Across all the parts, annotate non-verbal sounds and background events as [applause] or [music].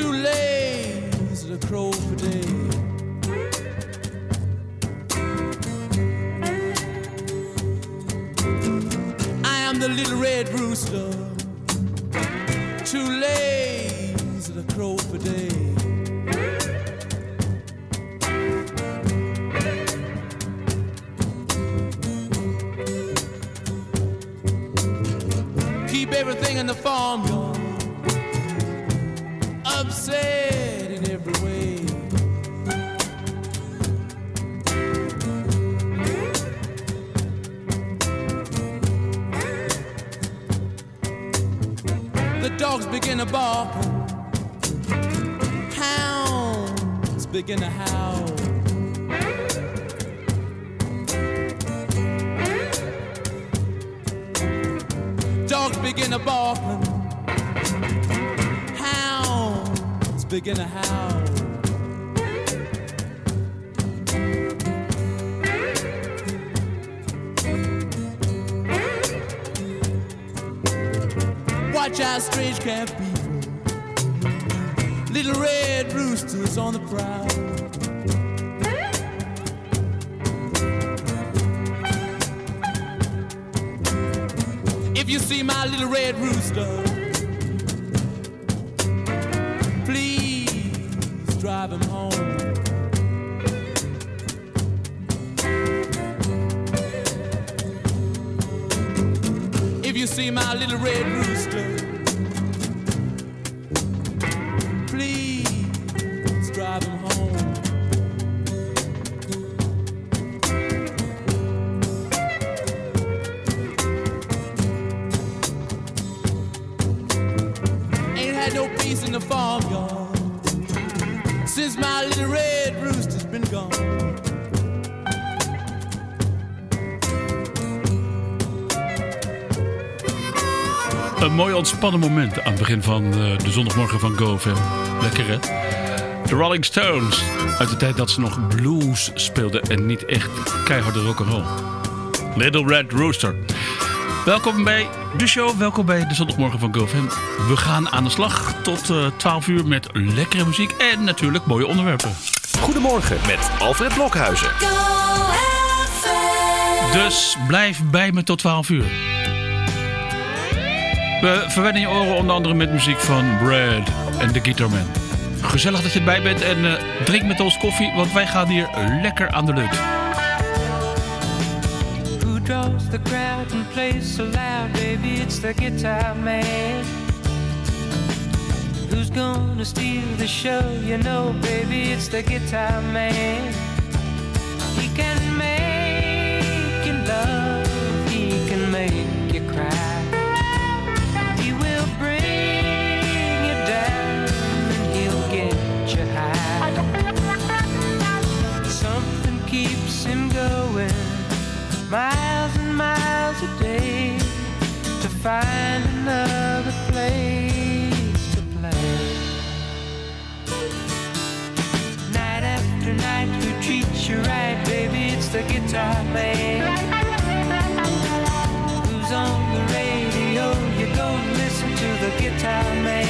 two lanes and a crow for days. I am the little red rooster, two lanes and a crow for days. Keep everything in the farm they're gonna have drive him home. If you see my little red rooster, Ontspannen moment aan het begin van eh, de zondagmorgen van GoFam. Lekker hè? De Rolling Stones. Uit de tijd dat ze nog blues speelden en niet echt keiharde rock'n'roll. Little Red Rooster. Welkom bij de show, welkom bij de zondagmorgen van GoFam. We gaan aan de slag tot eh 12 uur met lekkere muziek en natuurlijk mooie onderwerpen. Goedemorgen met Alfred Blokhuizen. Dus blijf bij me tot 12 uur. We verwennen je oren onder andere met muziek van Brad en The Guitarman. Gezellig dat je erbij bent en eh, drink met ons koffie, want wij gaan hier lekker aan de lut. Who draws the crowd and plays so loud, baby? It's the guitar man. Who's gonna steal the show? You know, baby, it's the guitar man. Keeps him going miles and miles a day to find another place to play. Night after night, who treats you right, baby? It's the guitar man. Who's on the radio? You go listen to the guitar man.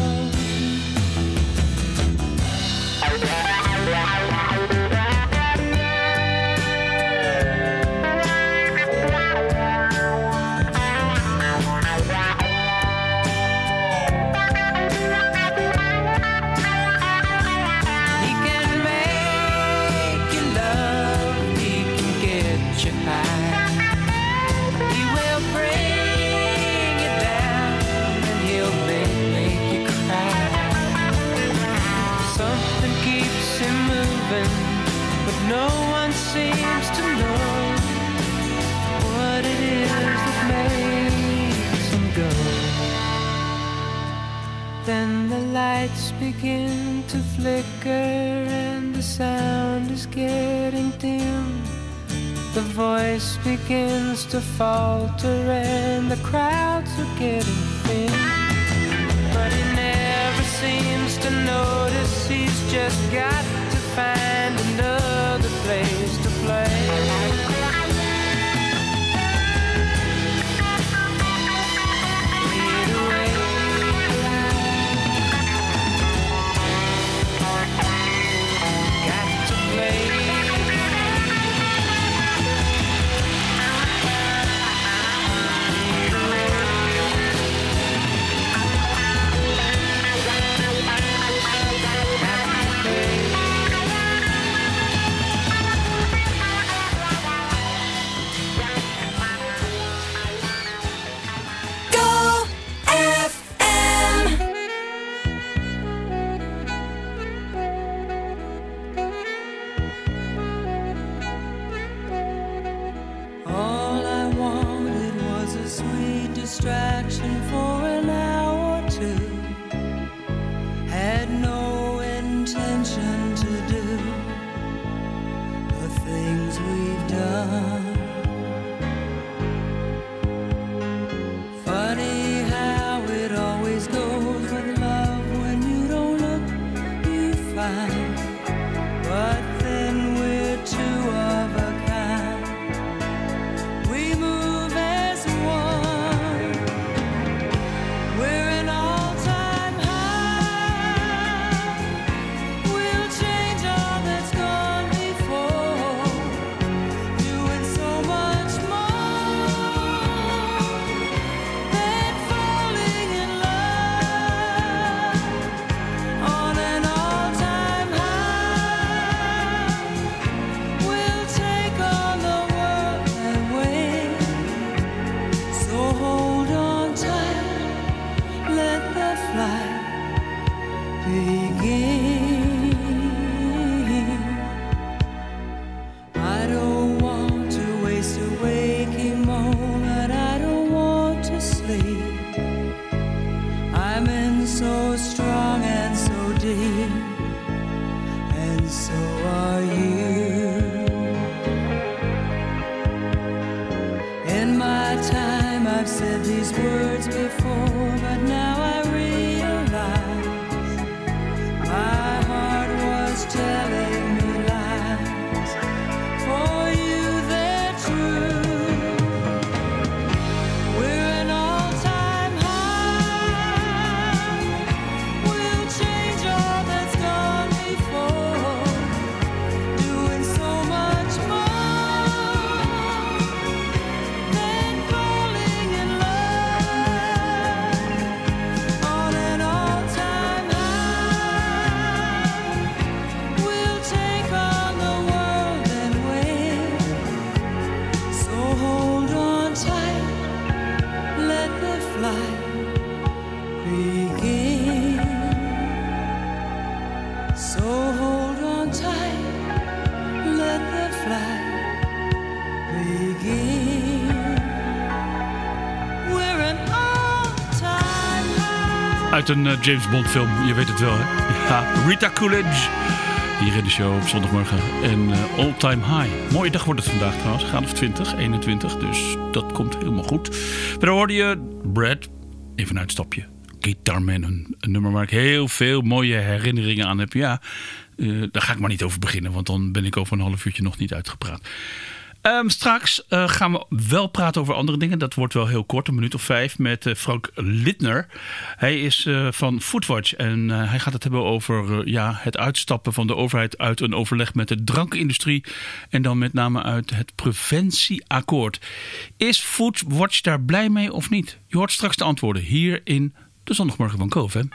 open, but no one seems to know what it is that makes them go. Then the lights begin to flicker and the sound is getting dim. The voice begins to falter and the crowds are getting thin. But he never seems to notice he's just got find another place to play. Een uh, James Bond film. Je weet het wel, hè? Rita Coolidge. Hier in de show op zondagmorgen. En uh, All Time High. Mooie dag wordt het vandaag trouwens. Gaat of 20, 21. Dus dat komt helemaal goed. Dan hoorde je Brad. Even een uitstapje. Guitarman. Een, een nummer waar ik heel veel mooie herinneringen aan heb. Ja, uh, daar ga ik maar niet over beginnen. Want dan ben ik over een half uurtje nog niet uitgepraat. Um, straks uh, gaan we wel praten over andere dingen. Dat wordt wel heel kort, een minuut of vijf, met uh, Frank Littner. Hij is uh, van Foodwatch en hij gaat het hebben over ja, het uitstappen van de overheid uit een overleg met de drankindustrie. En dan met name uit het preventieakkoord. Is Foodwatch daar blij mee of niet? Je hoort straks de antwoorden hier in de Zondagmorgen van Koven.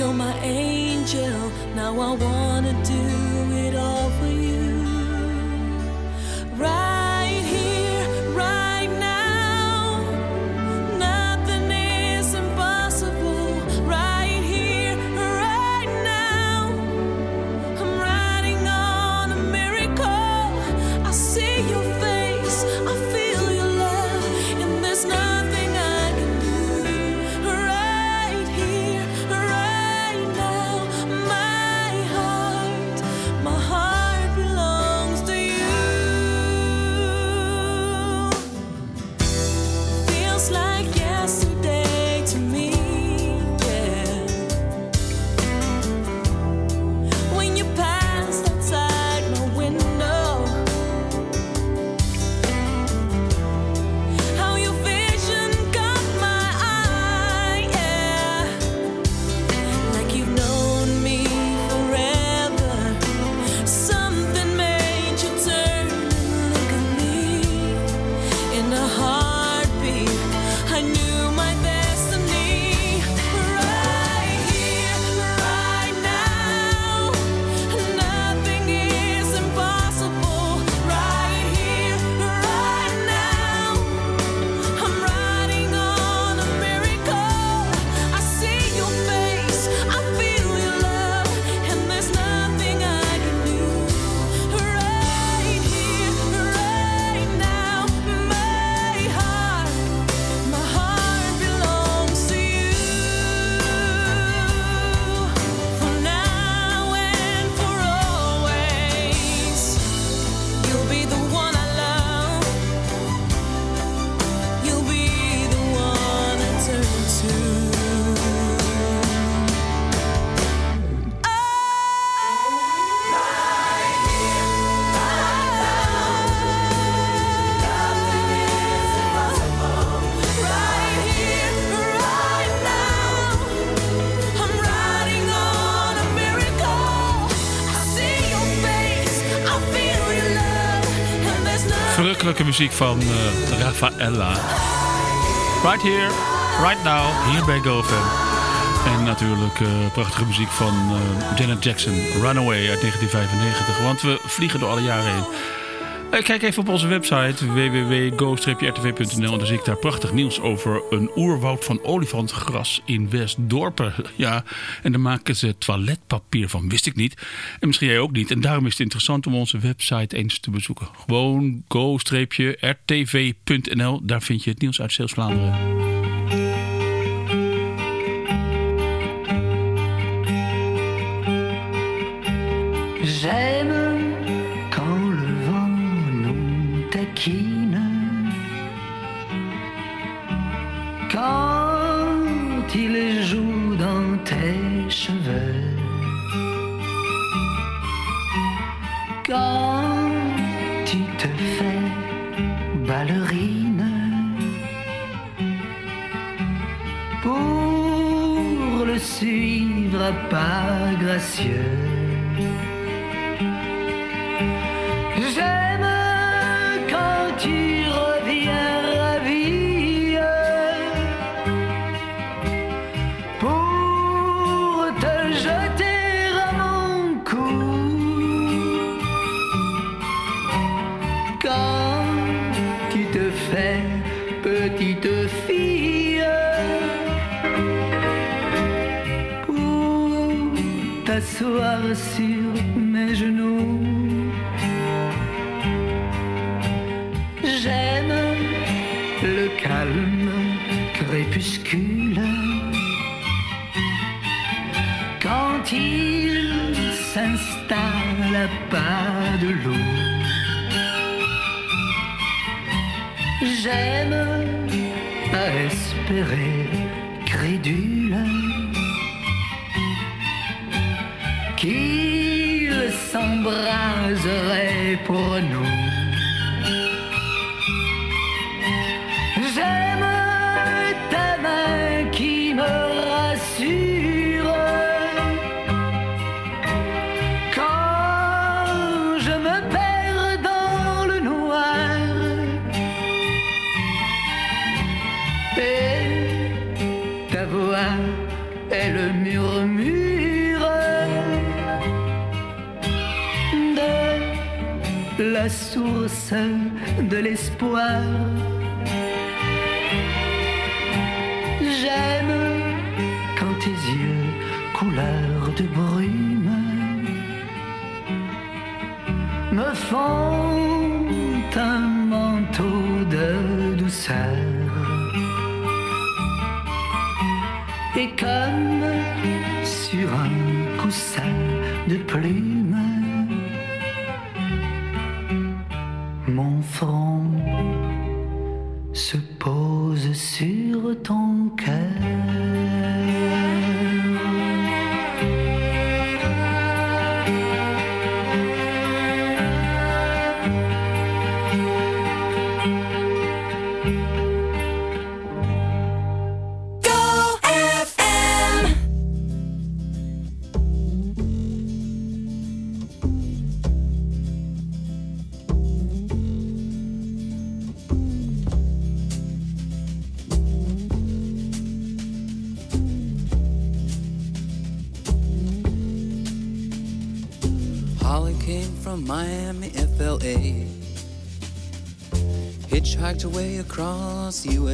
You're my angel. Now I wanna do it all for you. Right muziek van Rafaella. Right here, right now, hier bij GoFam. En natuurlijk eh, prachtige muziek van eh, Janet Jackson, Runaway uit 1995. Want we vliegen door alle jaren heen. Eh, Kijk even op onze website www.go-rtv.nl dan zie ik daar prachtig nieuws over een oerwoud van olifantgras in Westdorpen. [laughs] Ja, en daar maken ze toiletpapier van, wist ik niet. En misschien jij ook niet. En daarom is het interessant om onze website eens te bezoeken. Gewoon go-rtv.nl, daar vind je het nieuws uit Zeeuws-Vlaanderen. Quand il joue dans tes cheveux, quand tu te fais ballerine. Pour le suivre pas gracieux. Tu reviens ravi pour te jeter à mon cou. Quand tu te fais petite fille pour t'asseoir sur pas de loup. J'aime à espérer crédule qu'il s'embraserait pour nous. De l'espoir. J'aime quand tes yeux, couleur de brume, me font un manteau de douceur. Et comme sur un coussin de plumes,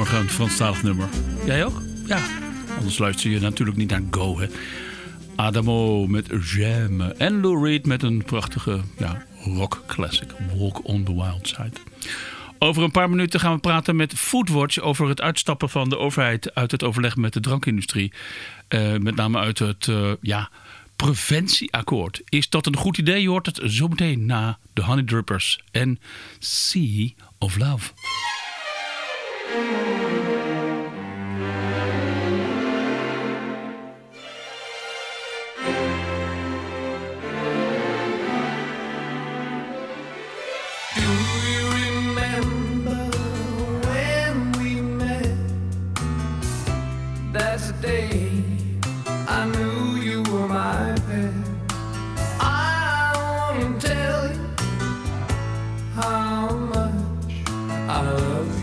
Zondagmorgen een Franstalig nummer. Jij ook? Ja. Anders luister je natuurlijk niet naar Go, hè. Adamo met J'aime. En Lou Reed met een prachtige ja, rock classic. Walk on the Wild Side. Over een paar minuten gaan we praten met Foodwatch over het uitstappen van de overheid uit het overleg met de drankindustrie. Eh, met name uit het eh, ja, preventieakkoord. Is dat een goed idee? Je hoort het zometeen na de Honey Drippers en Sea of Love.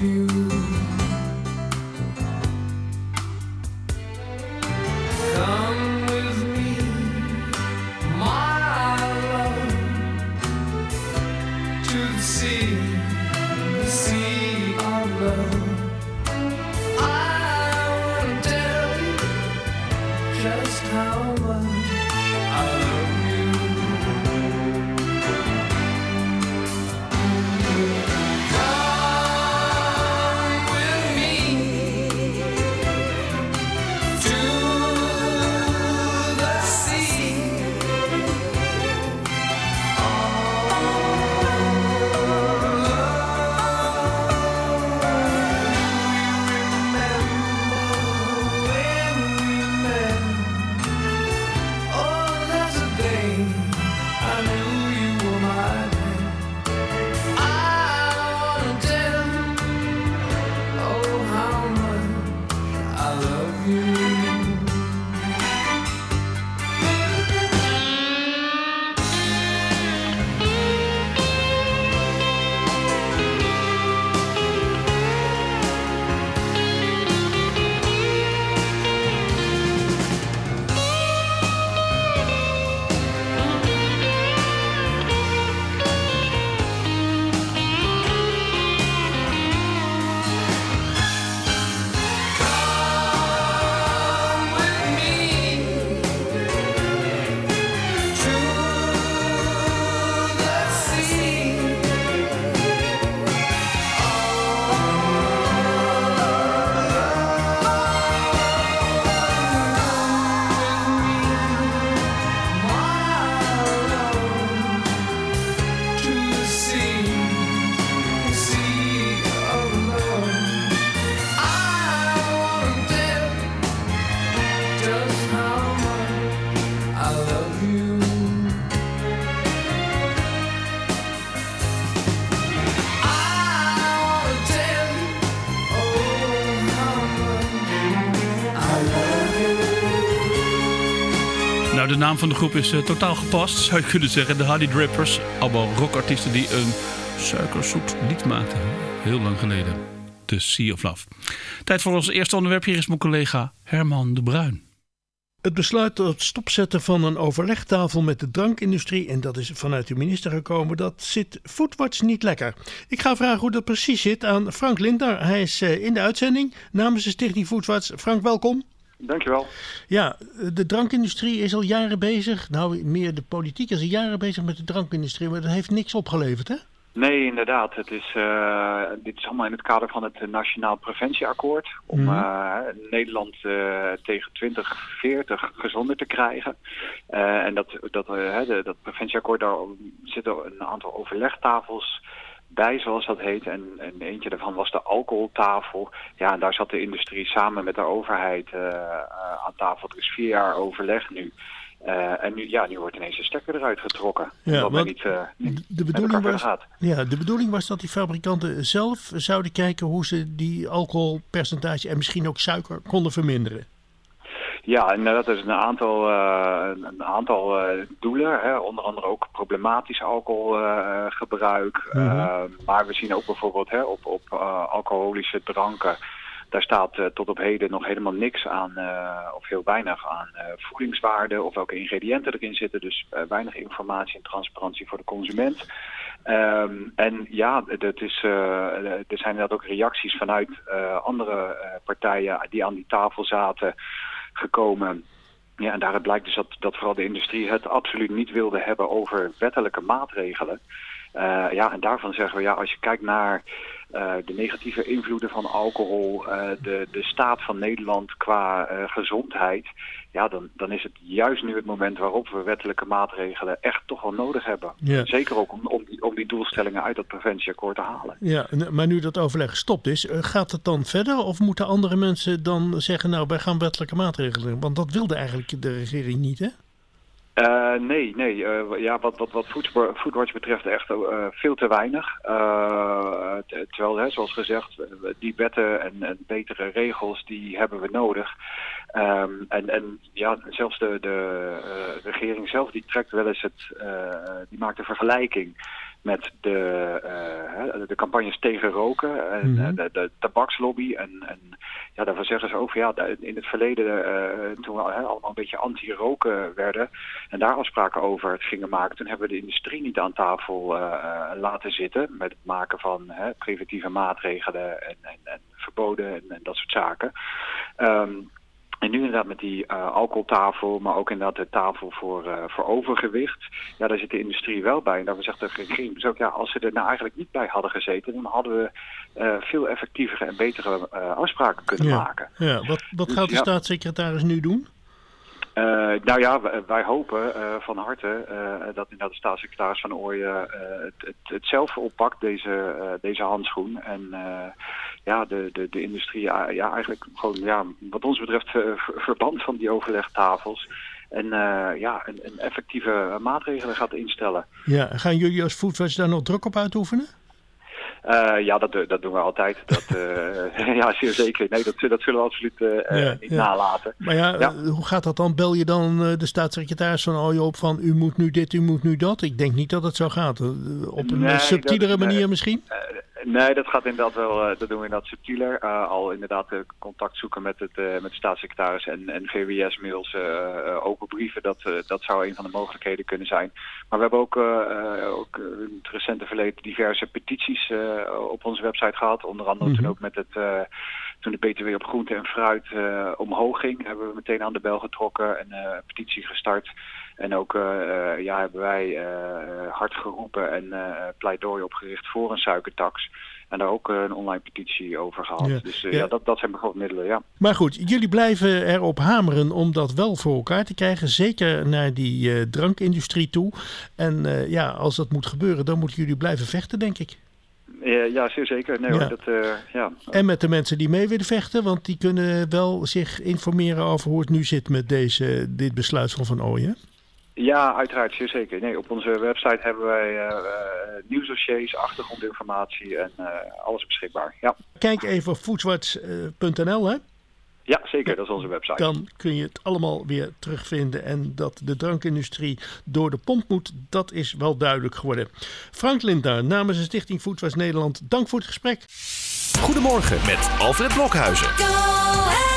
You. Naam van de groep is eh, totaal gepast, zou je kunnen zeggen. De Honey Drippers. Allemaal rockartiesten die een suikerzoet lied maakten. Heel lang geleden. The Sea of Love. Tijd voor ons eerste onderwerp. Hier is mijn collega Herman de Bruin. Het besluit tot stopzetten van een overlegtafel met de drankindustrie, en dat is vanuit de minister gekomen, dat zit Foodwatch niet lekker. Ik ga vragen hoe dat precies zit aan Frank Lindner. Hij is eh, in de uitzending namens de Stichting Foodwatch. Frank, welkom. Dankjewel. Ja, de drankindustrie is al jaren bezig. Nou, meer de politiek is al jaren bezig met de drankindustrie, maar dat heeft niks opgeleverd, hè? Nee, inderdaad. Het is, uh, dit is allemaal in het kader van het Nationaal Preventieakkoord. Om Mhm. uh, Nederland uh, tegen 2040 gezonder te krijgen. En dat, dat, de, dat preventieakkoord, daar zitten een aantal overlegtafels bij, zoals dat heet. En, en eentje daarvan was de alcoholtafel. Ja, en daar zat de industrie samen met de overheid aan tafel. Er is vier jaar overleg nu. Uh, en nu, ja, nu wordt ineens de stekker eruit getrokken. Ja, omdat men niet, uh, niet de, bedoeling was, gaat. Ja, de bedoeling was dat die fabrikanten zelf zouden kijken hoe ze die alcoholpercentage en misschien ook suiker konden verminderen. Ja, en dat is een aantal, uh, een aantal doelen. Hè. Onder andere ook problematisch alcoholgebruik. Mhm. -hmm. maar we zien ook bijvoorbeeld hè, op, op alcoholische dranken daar staat tot op heden nog helemaal niks aan, of heel weinig aan voedingswaarde of welke ingrediënten erin zitten. Dus weinig informatie en transparantie voor de consument. Um, en ja, dat is, er zijn inderdaad ook reacties vanuit andere partijen die aan die tafel zaten gekomen. Ja, en daaruit blijkt dus dat, dat vooral de industrie het absoluut niet wilde hebben over wettelijke maatregelen. ja, en daarvan zeggen we, ja, als je kijkt naar uh, de negatieve invloeden van alcohol, uh, de, de staat van Nederland qua gezondheid, ja, dan, dan is het juist nu het moment waarop we wettelijke maatregelen echt toch wel nodig hebben. Ja. Zeker ook om, om, die, om die doelstellingen uit dat preventieakkoord te halen. Ja, maar nu dat overleg gestopt is, gaat het dan verder of moeten andere mensen dan zeggen, nou, wij gaan wettelijke maatregelen? Want dat wilde eigenlijk de regering niet, hè? Uh, nee, nee. Uh, ja, wat, wat, wat Foodwatch betreft echt uh, veel te weinig. terwijl, hè, zoals gezegd, die wetten en, en, betere regels, die hebben we nodig. Um, en, en ja, zelfs de, de regering zelf, die trekt wel eens het, die maakt een vergelijking met de, uh, de campagnes tegen roken en Mhm. de, de tabakslobby. En, en ja, daarvan zeggen ze ook van ja, in het verleden uh, toen we uh, allemaal een beetje anti-roken werden en daar afspraken over gingen maken, toen hebben we de industrie niet aan tafel laten zitten met het maken van preventieve maatregelen en, en, en verboden en, en, dat soort zaken. Um, en nu inderdaad met die uh, alcoholtafel, maar ook inderdaad de tafel voor, uh, voor overgewicht. Ja, daar zit de industrie wel bij. En daarvoor zegt de regering dus ook, ja, als ze er nou eigenlijk niet bij hadden gezeten, dan hadden we uh, veel effectievere en betere afspraken kunnen ja. maken. Ja, wat, wat Dus, gaat de ja. staatssecretaris nu doen? Uh, nou ja, wij, hopen uh, van harte uh, dat inderdaad de staatssecretaris van Ooyen het, het, het, zelf oppakt, deze, deze handschoen. En ja, de, de, de industrie ja, eigenlijk gewoon, ja, wat ons betreft, verband van die overlegtafels. En ja, een, een effectieve maatregelen gaat instellen. Ja, gaan jullie als Foodwatch daar nog druk op uitoefenen? Uh, ja, dat, dat doen we altijd. Dat, uh, [laughs] [laughs] ja, zeer zeker. Nee, dat, dat zullen we absoluut uh, ja, niet ja. nalaten. Maar ja, Ja. hoe gaat dat dan? Bel je dan de staatssecretaris van oh op van u moet nu dit, u moet nu dat? Ik denk niet dat het zo gaat. Op een Nee, subtielere dat- manier misschien? Nee, dat gaat inderdaad wel, eh, dat doen we inderdaad subtieler. Eh, al inderdaad eh, contact zoeken met, het, met de staatssecretaris en, en VWS-mails, eh, eh, open brieven. Dat, dat zou een van de mogelijkheden kunnen zijn. Maar we hebben ook, ook in het recente verleden diverse petities op onze website gehad. Onder andere Mhm. toen ook met het, toen de BTW op groente en fruit omhoog ging, hebben we meteen aan de bel getrokken en een petitie gestart. En ook eh, eh, ja, hebben wij eh, hard geroepen en pleidooi opgericht voor een suikertax. En daar ook een online petitie over gehad. Ja. Dus Ja. ja, dat, dat zijn bijvoorbeeld middelen, ja. Maar goed, jullie blijven erop hameren om dat wel voor elkaar te krijgen. Zeker naar die drankindustrie toe. En ja, als dat moet gebeuren, dan moeten jullie blijven vechten, denk ik. Ja, zeer zeker. Nee Ja. hoor, dat, ja. En met de mensen die mee willen vechten, want die kunnen wel zich informeren over hoe het nu zit met deze, dit besluit van Van Ooyen. Ja, uiteraard, zeer zeker. Nee, op onze website hebben wij eh, eh, nieuwsdossiers, achtergrondinformatie en eh, alles beschikbaar. Ja. Kijk even op hè? ja, zeker. Dat is onze website. Dan kun je het allemaal weer terugvinden. En dat de drankindustrie door de pomp moet, dat is wel duidelijk geworden. Frank Lindner namens de Stichting Foodwatch Nederland, dank voor het gesprek. Goedemorgen met Alfred Blokhuizen.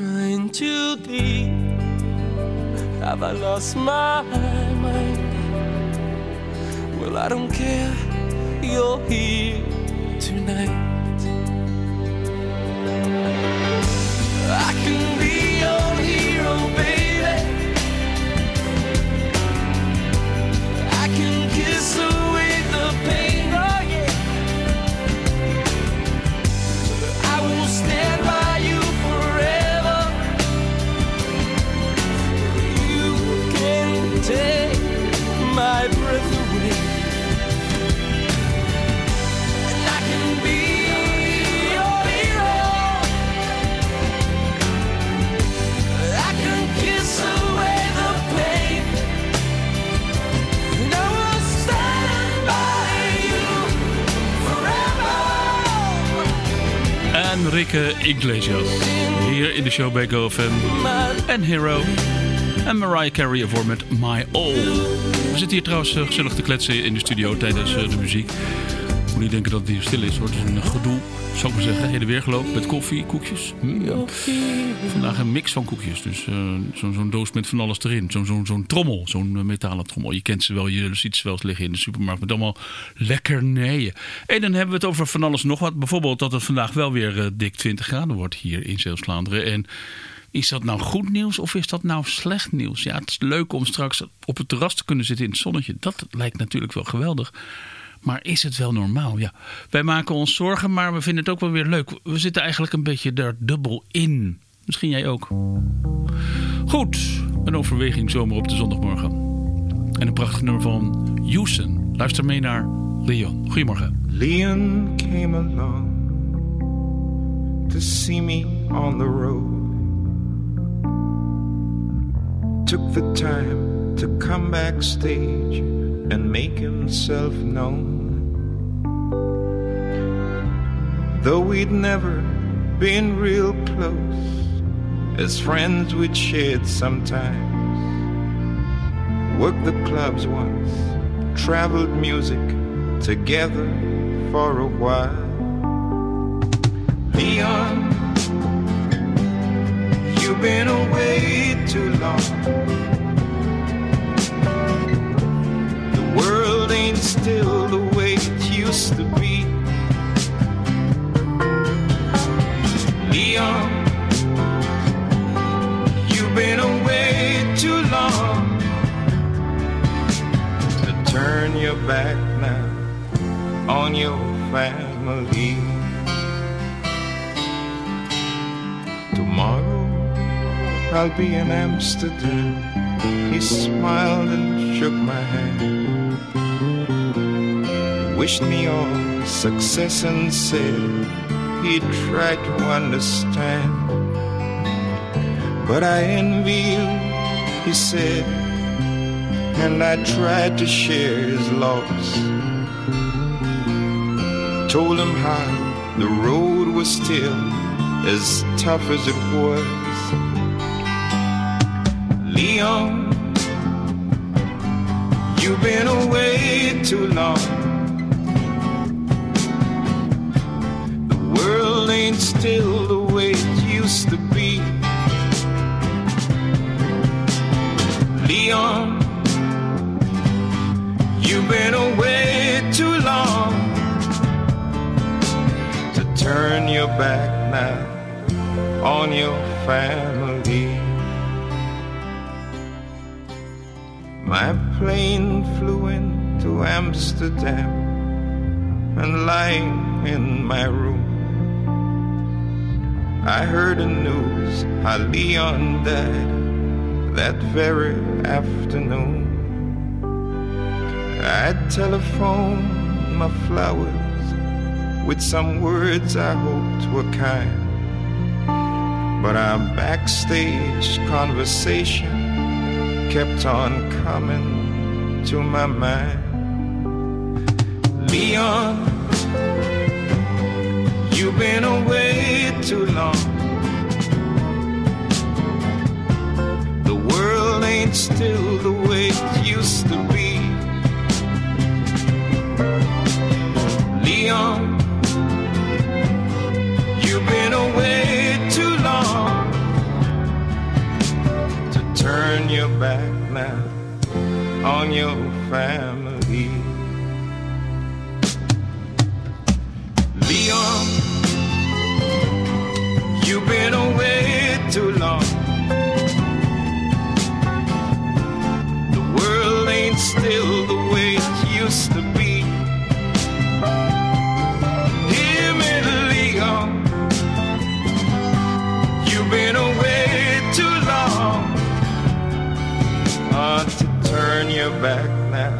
I'm too deep. Have I lost my mind? Well, I don't care. You're here tonight. I can be Enrique Iglesias. Hier in de show bij GoFam. En Hero. En Mariah Carey ervoor met My All. We zitten hier trouwens eh, gezellig te kletsen in de studio tijdens eh, de muziek. Moet niet denken dat het hier stil is hoor. Het is een gedoe, zou ik maar zeggen. Heen en weer gelopen met koffie, koekjes. Mm. Vandaag een mix van koekjes. Dus eh, zo'n doos met van alles erin. Zo'n zo'n zo'n trommel, zo'n eh, metalen trommel. Je kent ze wel, je ziet ze wel eens liggen in de supermarkt. Met allemaal lekkernijen. En dan hebben we het over van alles nog wat. Bijvoorbeeld dat het vandaag wel weer eh, dik 20 graden wordt hier in Zeeuws-Vlaanderen. En is dat nou goed nieuws of is dat nou slecht nieuws? Ja, het is leuk om straks op het terras te kunnen zitten in het zonnetje. Dat lijkt natuurlijk wel geweldig. Maar is het wel normaal? Ja, wij maken ons zorgen, maar we vinden het ook wel weer leuk. We zitten eigenlijk een beetje daar dubbel in. Misschien jij ook. Goed, een overweging zomer op de zondagmorgen. En een prachtig nummer van Houston. Luister mee naar Leon. Goedemorgen. Leon came along to see me on the road. Took the time to come backstage and make himself known. Though we'd never been real close, as friends we'd shared sometimes. Worked the clubs once, traveled music together for a while. Leon, you've been away too long. Still the way it used to be. Leon, you've been away too long to turn your back now on your family. Tomorrow I'll be in Amsterdam. He smiled and shook my hand. Wished me all success and said he'd try to understand. But I envy you, he said, and I tried to share his loss. Told him how the road was still as tough as it was. Leon, You've been away too long. Still the way it used to be. Leon, you've been away too long to turn your back now on your family. My plane flew into Amsterdam and lying in my room. I heard the news how Leon died that very afternoon. I telephoned my flowers with some words I hoped were kind. But our backstage conversation kept on coming to my mind. Leon, you've been away too long. The world ain't still the way it used to be. Leon, you've been away too long to turn your back now on your family. Too long. The world ain't still the way it used to be. Hear me, Leon. You've been away too long uh, to turn your back now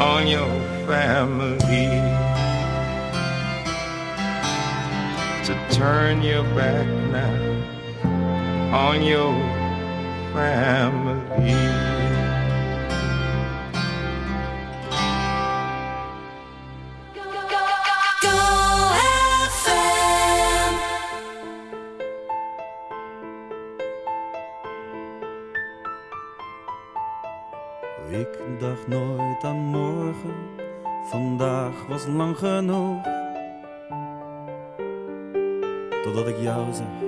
on your family. To turn your back now on your family. Ik dacht nooit aan morgen, vandaag was lang genoeg. Totdat ik jou zag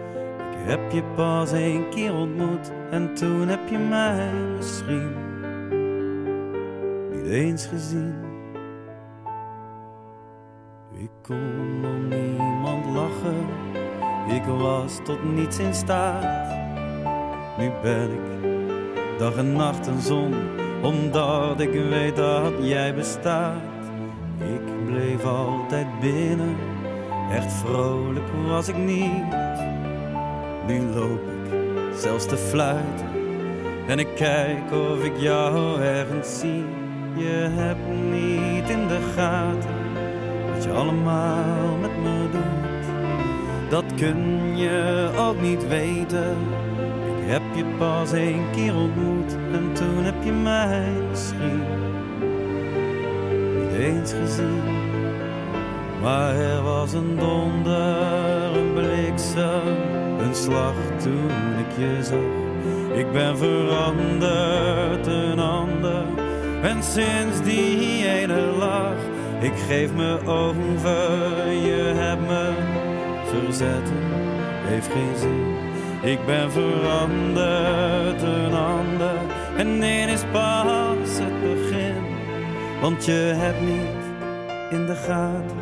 Heb je pas één keer ontmoet en toen heb je mij misschien niet eens gezien. Ik kon om niemand lachen, ik was tot niets in staat. Nu ben ik dag en nacht een zon, omdat ik weet dat jij bestaat. Ik bleef altijd binnen, echt vrolijk was ik niet. Nu loop ik zelfs te fluiten en ik kijk of ik jou ergens zie. Je hebt niet in de gaten wat je allemaal met me doet. Dat kun je ook niet weten. Ik heb je pas één keer ontmoet en toen heb je mij misschien niet eens gezien. Maar er was een donder, een bliksem, een slag toen ik je zag. Ik ben veranderd, een ander. En sinds die ene lach, ik geef me over, je hebt me verzet, heeft geen zin. Ik ben veranderd, een ander. En dit is pas het begin. Want je hebt niet in de gaten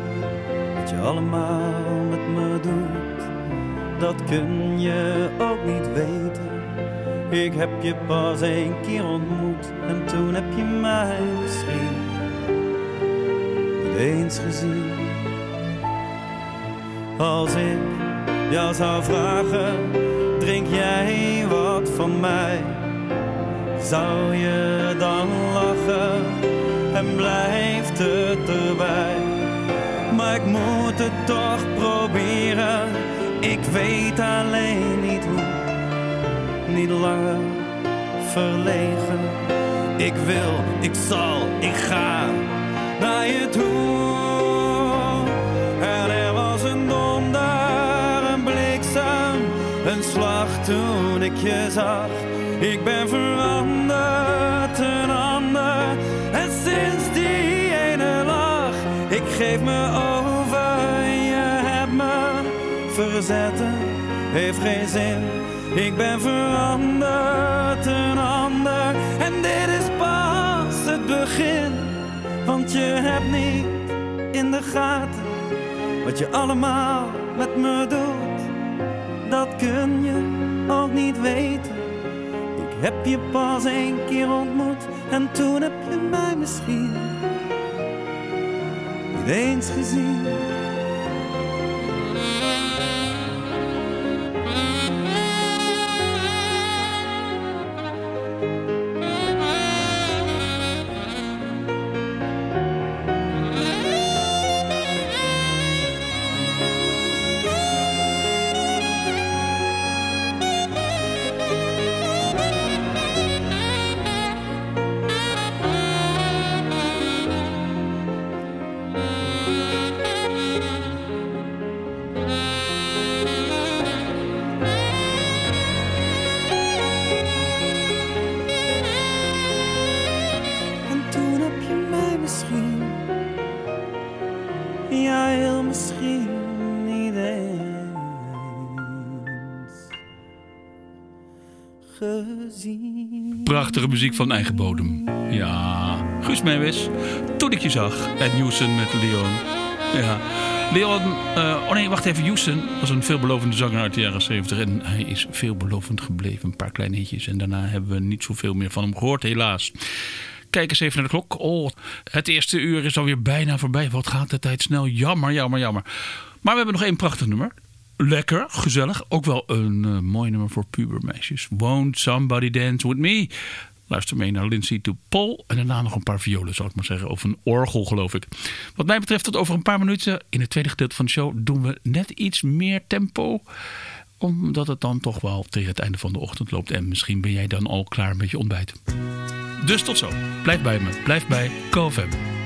wat je allemaal met me doet. Dat kun je ook niet weten. Ik heb je pas één keer ontmoet en toen heb je mij misschien niet eens gezien. Als ik jou zou vragen, drink jij wat van mij? Zou je dan lachen en blijft het erbij. Maar ik moet het toch proberen, weet alleen niet hoe. Niet langer verlegen, ik wil, ik zal, ik ga naar je toe. En er was een donder, een bliksem, een slag toen ik je zag. Ik ben veranderd, een ander. En sinds die ene lach, ik geef me over. Verzetten, heeft geen zin. Ik ben veranderd, een ander. En dit is pas het begin. Want je hebt niet in de gaten wat je allemaal met me doet. Dat kun je ook niet weten. Ik heb je pas één keer ontmoet en toen heb je mij misschien niet eens gezien. Muziek van eigen bodem. Ja, Guus Meeuwis. Toen ik je zag. En Houston met Leon. Ja. Leon, eh, oh nee, wacht even. Houston was een veelbelovende zanger uit de jaren 70. En hij is veelbelovend gebleven. Een paar kleine hitjes. En daarna hebben we niet zoveel meer van hem gehoord, helaas. Kijk eens even naar de klok. Oh, het eerste uur is alweer bijna voorbij. Wat gaat de tijd snel? Jammer, jammer, jammer. Maar we hebben nog één prachtig nummer. Lekker, gezellig. Ook wel een eh, mooi nummer voor pubermeisjes. Won't Somebody Dance With Me? Luister mee naar Lindsay to Paul. En daarna nog een paar violen, zal ik maar zeggen. Of een orgel, geloof ik. Wat mij betreft, tot over een paar minuten in het tweede gedeelte van de show... doen we net iets meer tempo omdat het dan toch wel tegen het einde van de ochtend loopt. En misschien ben jij dan al klaar met je ontbijt. Dus tot zo. Blijf bij me. Blijf bij KFM.